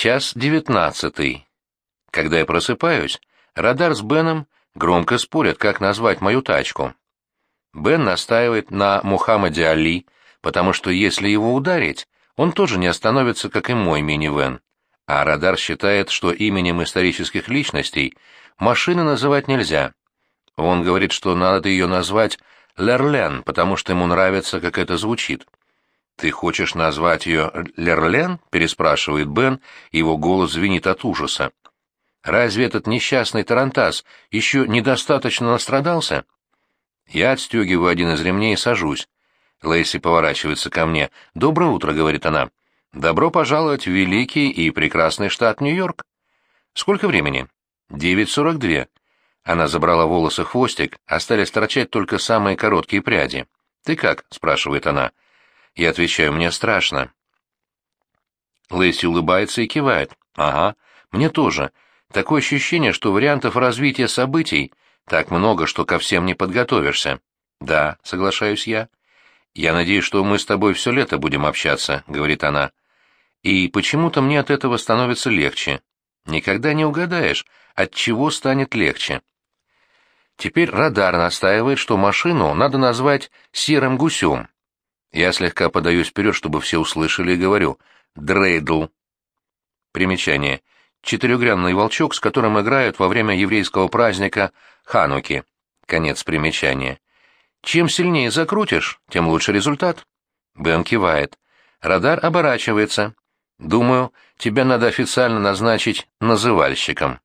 Час девятнадцатый. Когда я просыпаюсь, радар с Беном громко спорят, как назвать мою тачку. Бен настаивает на Мухаммаде Али, потому что если его ударить, он тоже не остановится, как и мой минивэн. А радар считает, что именем исторических личностей машины называть нельзя. Он говорит, что надо ее назвать Лерлен, потому что ему нравится, как это звучит. «Ты хочешь назвать ее Лерлен?» — переспрашивает Бен, его голос звенит от ужаса. «Разве этот несчастный Тарантас еще недостаточно настрадался?» Я отстегиваю один из ремней и сажусь. Лейси поворачивается ко мне. «Доброе утро», — говорит она. «Добро пожаловать в великий и прекрасный штат Нью-Йорк». «Сколько времени?» «Девять сорок две». Она забрала волосы хвостик, остались торчать только самые короткие пряди. «Ты как?» — спрашивает она. Я отвечаю, «Мне страшно». Лейси улыбается и кивает. «Ага, мне тоже. Такое ощущение, что вариантов развития событий так много, что ко всем не подготовишься». «Да», — соглашаюсь я. «Я надеюсь, что мы с тобой все лето будем общаться», — говорит она. «И почему-то мне от этого становится легче. Никогда не угадаешь, от чего станет легче». Теперь радар настаивает, что машину надо назвать «серым гусем». Я слегка подаюсь вперед, чтобы все услышали, и говорю «дрейдл». Примечание. Четырехгранный волчок, с которым играют во время еврейского праздника Хануки. Конец примечания. Чем сильнее закрутишь, тем лучше результат. Бен кивает. Радар оборачивается. Думаю, тебя надо официально назначить называльщиком.